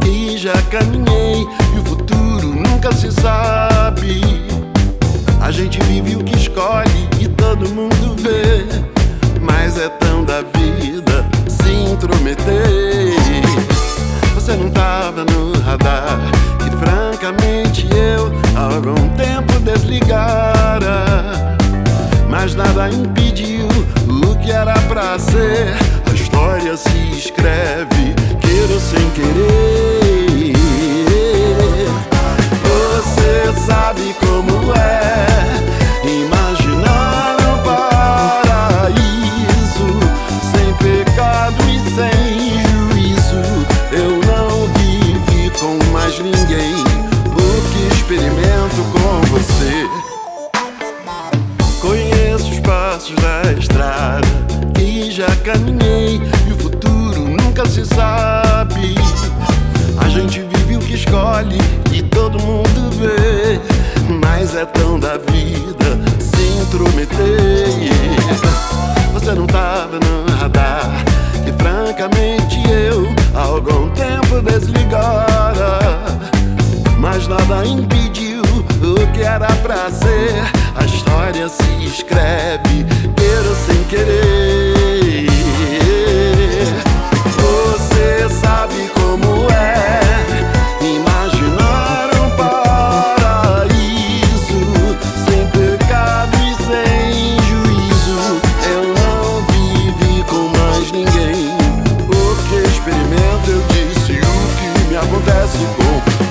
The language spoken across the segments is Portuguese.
Que E já caminhei e o futuro nunca se sabe. A gente vive o que escolhe e todo mundo vê. Mas é tão da vida se intrometer. Você não tava no radar. E francamente eu, há algum tempo, desligara. Mas nada impediu o que era pra ser. A história se escreve sem querer. Você sabe como é imaginar um paraíso sem pecado e sem juízo. Eu não vivi com mais ninguém o que experimento com você. Conheço os passos da estrada que já caminhei e o futuro nunca se sabe. Gente vive o que escolhe e todo mundo vê. Mas é tão da vida se intrometer. Você não tava no radar. E francamente eu, há algum tempo desligara. Mas nada impediu o que era pra ser. A história se escreve, queira sem querer.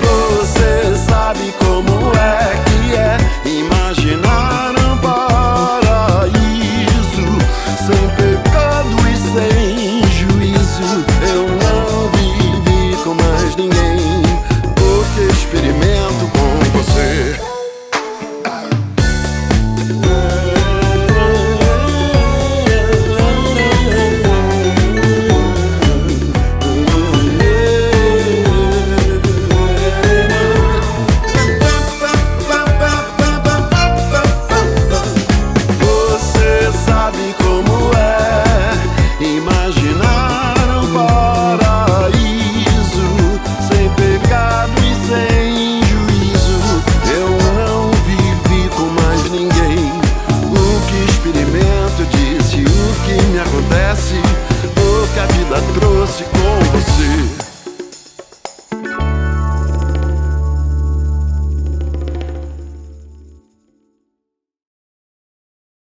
Você. Sabe como é que é imaginar um paraíso sem pecado e sem juízo. o que a vida trouxe com você.